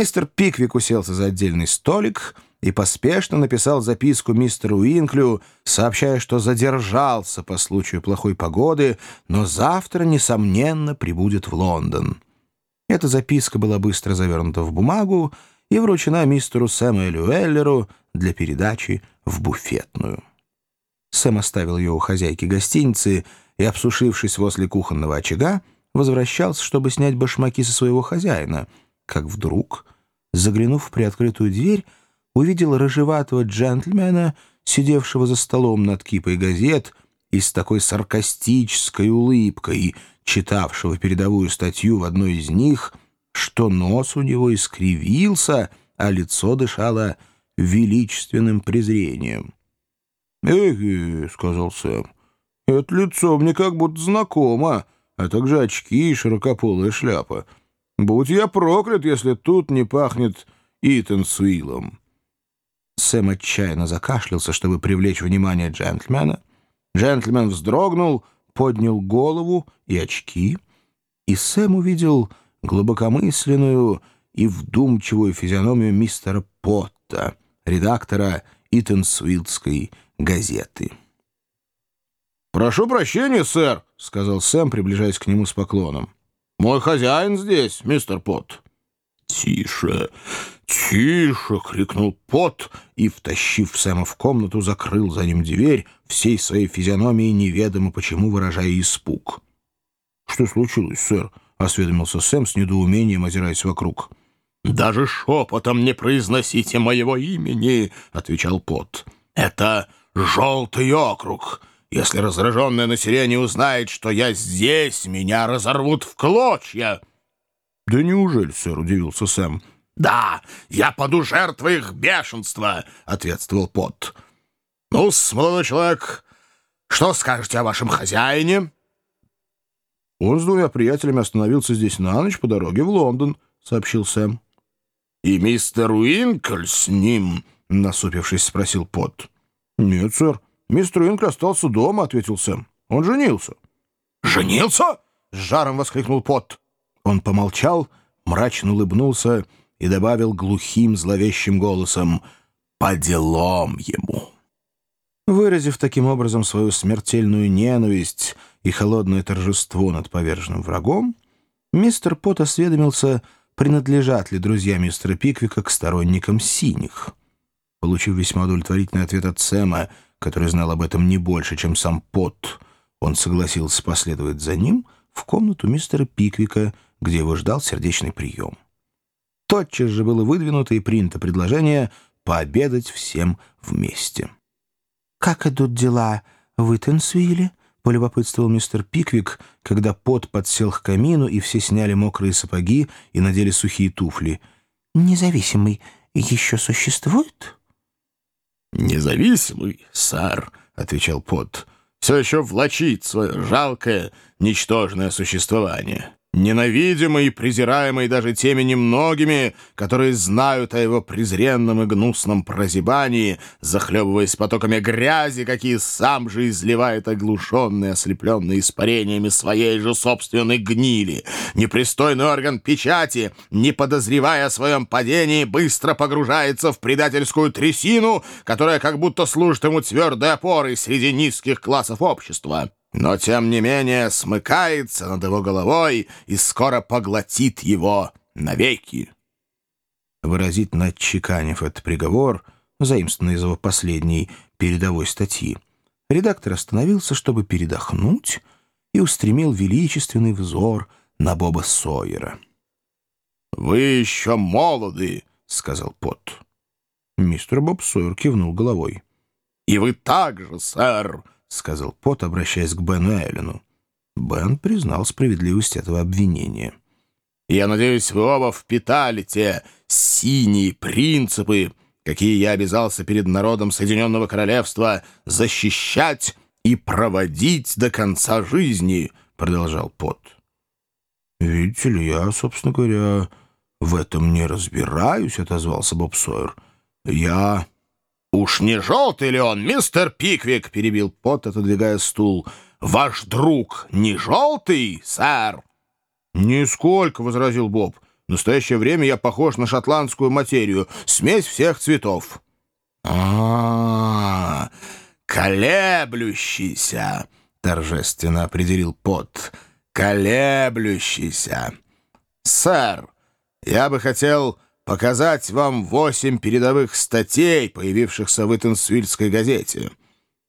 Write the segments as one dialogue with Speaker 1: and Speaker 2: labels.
Speaker 1: Мистер Пиквик уселся за отдельный столик и поспешно написал записку мистеру Уинклю, сообщая, что задержался по случаю плохой погоды, но завтра, несомненно, прибудет в Лондон. Эта записка была быстро завернута в бумагу и вручена мистеру Сэмуэлю Эллеру для передачи в буфетную. Сэм оставил ее у хозяйки гостиницы и, обсушившись возле кухонного очага, возвращался, чтобы снять башмаки со своего хозяина, как вдруг, заглянув в приоткрытую дверь, увидел рыжеватого джентльмена, сидевшего за столом над кипой газет и с такой саркастической улыбкой, читавшего передовую статью в одной из них, что нос у него искривился, а лицо дышало величественным презрением.
Speaker 2: «Эх, — сказал Сэм, — это лицо мне как будто знакомо, а также очки и широкополая шляпа. Будь я проклят, если тут не пахнет Итан Суилом».
Speaker 1: Сэм отчаянно закашлялся, чтобы привлечь внимание джентльмена. Джентльмен вздрогнул, поднял голову и очки, и Сэм увидел глубокомысленную и вдумчивую физиономию мистера Потта, редактора Итансвилдской газеты.
Speaker 2: «Прошу прощения, сэр», — сказал Сэм, приближаясь к нему с поклоном. «Мой хозяин здесь, мистер Пот».
Speaker 1: «Тише, тише!» — крикнул Пот и, втащив Сэма в комнату, закрыл за ним дверь, всей своей физиономией неведомо почему выражая испуг.
Speaker 2: «Что случилось, сэр?» — осведомился Сэм с недоумением, озираясь вокруг.
Speaker 3: «Даже шепотом не произносите моего имени!» — отвечал Пот. «Это желтый округ. Если раздраженное население узнает, что я здесь, меня разорвут в клочья».
Speaker 2: «Да неужели, сэр?» — удивился Сэм.
Speaker 3: «Да, я паду жертвой их бешенства», — ответствовал Пот. ну молодой человек, что скажете о вашем хозяине?»
Speaker 2: «Он с двумя приятелями остановился здесь на ночь по дороге в Лондон», — сообщил Сэм.
Speaker 3: «И мистер Уинкль с ним?» — насупившись, спросил Пот.
Speaker 2: «Нет, сэр. Мистер Уинкль остался дома», — ответил Сэм. «Он женился».
Speaker 3: «Женился?» — с жаром воскликнул Пот.
Speaker 1: Он помолчал, мрачно улыбнулся и добавил глухим зловещим голосом «По делам ему». Выразив таким образом свою смертельную ненависть и холодное торжество над поверженным врагом, мистер Пот осведомился, принадлежат ли друзья мистера Пиквика к сторонникам синих. Получив весьма удовлетворительный ответ от Сэма, который знал об этом не больше, чем сам Пот, он согласился последовать за ним в комнату мистера Пиквика, где его ждал сердечный прием. Тотчас же было выдвинуто и принято предложение пообедать всем вместе. «Как идут дела в Итенсвилле?» — полюбопытствовал мистер Пиквик, когда пот подсел к камину, и все сняли мокрые сапоги и надели сухие туфли. «Независимый еще существует?»
Speaker 3: «Независимый, сэр», — отвечал пот, — «все еще влачит свое жалкое, ничтожное существование ненавидимый и презираемый даже теми немногими, которые знают о его презренном и гнусном прозябании, захлебываясь потоками грязи, какие сам же изливает оглушенный, ослепленный испарениями своей же собственной гнили. Непристойный орган печати, не подозревая о своем падении, быстро погружается в предательскую трясину, которая как будто служит ему твердой опорой среди низких классов общества но тем не менее смыкается над его головой и скоро поглотит его навеки.
Speaker 1: Выразительно отчеканив этот приговор, заимствованный из его последней передовой статьи, редактор остановился, чтобы передохнуть, и устремил величественный взор на Боба Сойера.
Speaker 3: «Вы еще молоды», — сказал Пот.
Speaker 1: Мистер Боб Сойер кивнул головой.
Speaker 3: «И вы также, сэр», —
Speaker 1: сказал Пот, обращаясь к Бену Эллену. Бен признал справедливость этого обвинения.
Speaker 3: «Я надеюсь, вы оба впитали те синие принципы, какие я обязался перед народом Соединенного Королевства защищать и проводить до конца жизни», — продолжал Пот.
Speaker 1: «Видите ли, я, собственно говоря, в этом не разбираюсь», — отозвался Боб Сойер. «Я
Speaker 3: «Уж не желтый ли он, мистер Пиквик?» — перебил Пот, отодвигая стул. «Ваш друг не желтый, сэр?»
Speaker 2: «Нисколько», — возразил Боб.
Speaker 3: В настоящее время я похож на шотландскую материю, смесь всех цветов».
Speaker 1: а, -а, -а колеблющийся», — торжественно определил Пот. «Колеблющийся. Сэр, я бы хотел показать вам восемь передовых статей, появившихся в Итансвильской газете.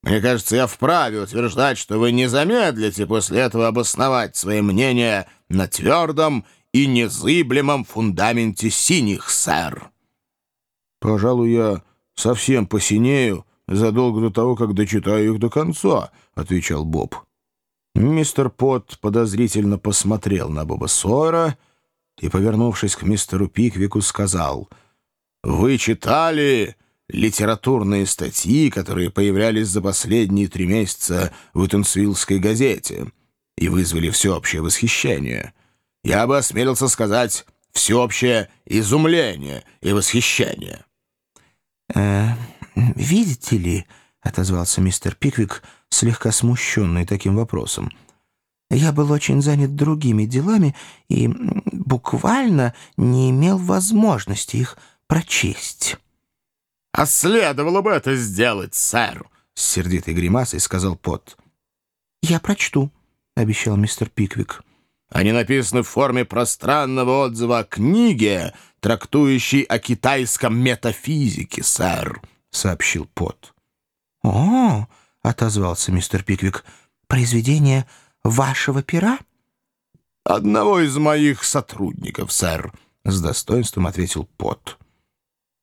Speaker 1: Мне кажется, я вправе утверждать, что вы не замедлите после этого обосновать свои мнения на твердом и незыблемом фундаменте синих, сэр.
Speaker 2: «Пожалуй, я совсем посинею задолго до того, как дочитаю их до конца», — отвечал Боб. Мистер Пот подозрительно посмотрел на Боба Сойера и, повернувшись к мистеру Пиквику, сказал, «Вы читали литературные статьи, которые появлялись за последние три месяца в Утенсвиллской газете и вызвали всеобщее восхищение. Я бы осмелился сказать всеобщее изумление и восхищение».
Speaker 1: «Э, «Видите ли», — отозвался мистер Пиквик, слегка смущенный таким вопросом, «я был очень занят другими делами и буквально не имел возможности их прочесть».
Speaker 3: «А следовало бы это сделать, сэр!» — с сердитой гримасой сказал Пот.
Speaker 1: «Я прочту», — обещал мистер Пиквик.
Speaker 3: «Они написаны в форме пространного отзыва о книге, трактующей о китайском метафизике, сэр», — сообщил Пот.
Speaker 1: «О!» — отозвался мистер Пиквик. «Произведение вашего пера?»
Speaker 3: «Одного из моих сотрудников, сэр», — с достоинством ответил Пот.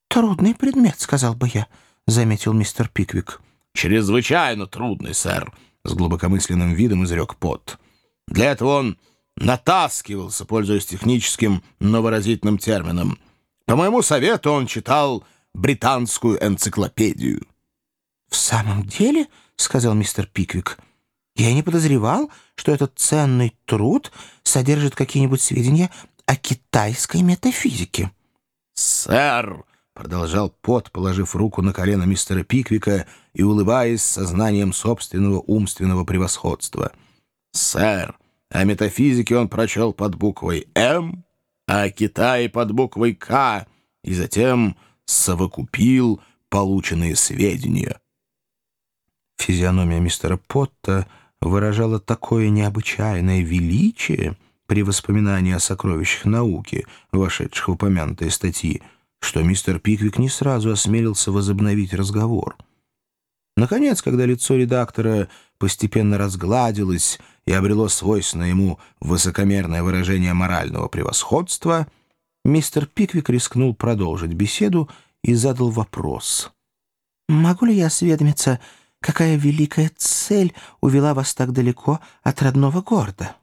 Speaker 1: «Трудный предмет, сказал бы я», — заметил мистер Пиквик.
Speaker 3: «Чрезвычайно трудный, сэр», — с глубокомысленным видом изрек Пот. «Для этого он натаскивался, пользуясь техническим, но выразительным термином. По моему совету он читал британскую энциклопедию».
Speaker 1: «В самом деле?» — сказал мистер Пиквик. «Я не подозревал, что этот ценный труд содержит какие-нибудь сведения о китайской метафизике».
Speaker 3: «Сэр!» Продолжал Пот, положив руку на колено мистера Пиквика и улыбаясь сознанием собственного умственного превосходства. «Сэр, о метафизике он прочел под буквой «М», а о Китае под буквой «К», и затем совокупил полученные сведения».
Speaker 1: Физиономия мистера Потта выражала такое необычайное величие при воспоминании о сокровищах науки, вошедших в упомянутые статьи, что мистер Пиквик не сразу осмелился возобновить разговор. Наконец, когда лицо редактора постепенно разгладилось и обрело свойственное ему высокомерное выражение морального превосходства, мистер Пиквик рискнул продолжить беседу и задал вопрос. «Могу ли я осведомиться, какая великая цель увела вас так далеко от родного города?»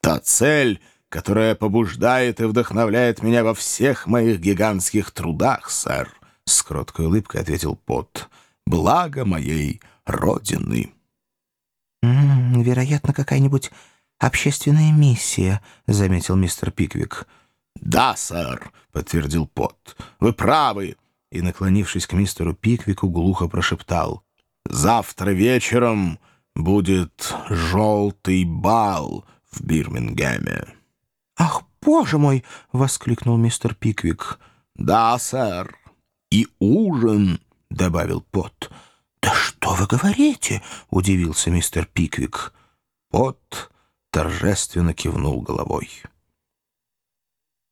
Speaker 3: «Та цель...» которая побуждает и вдохновляет меня во всех моих гигантских трудах, сэр», — с кроткой улыбкой ответил Пот. «Благо моей родины».
Speaker 1: «М -м, «Вероятно, какая-нибудь общественная миссия», — заметил мистер Пиквик.
Speaker 3: «Да, сэр», — подтвердил Пот. «Вы правы». И, наклонившись к мистеру Пиквику, глухо прошептал. «Завтра вечером будет желтый бал в Бирмингеме».
Speaker 1: «Ах, боже мой!» — воскликнул мистер Пиквик.
Speaker 3: «Да, сэр. И ужин!» — добавил Пот.
Speaker 1: «Да что вы говорите?» — удивился мистер Пиквик.
Speaker 3: Пот торжественно кивнул головой.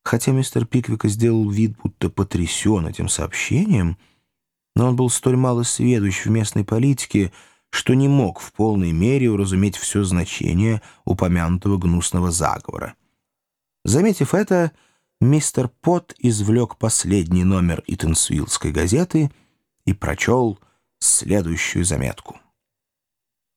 Speaker 1: Хотя мистер Пиквик сделал вид, будто потрясен этим сообщением, но он был столь мало сведущ в местной политике, что не мог в полной мере уразуметь все значение упомянутого гнусного заговора. Заметив это, мистер Пот извлек последний номер Итансвиллской газеты и прочел следующую заметку.